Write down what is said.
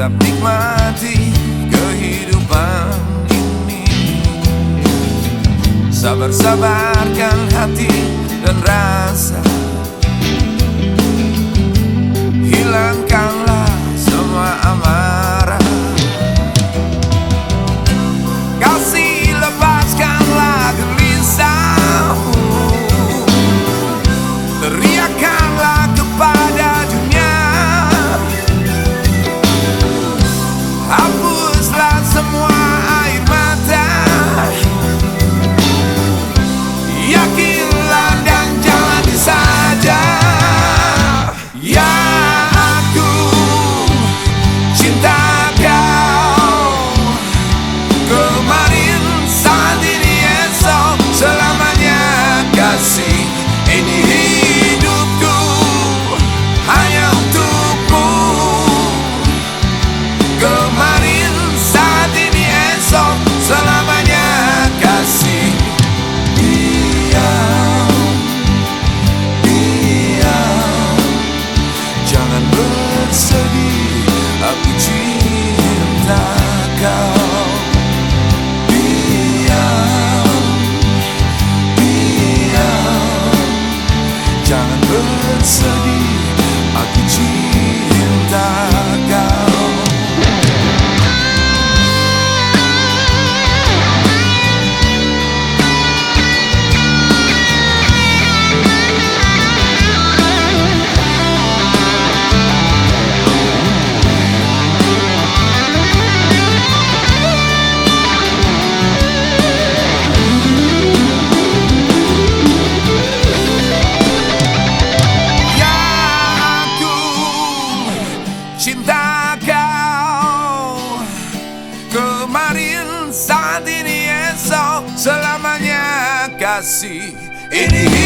Tetap nikmati kehidupan ini. Sabar-sabarkan See. Any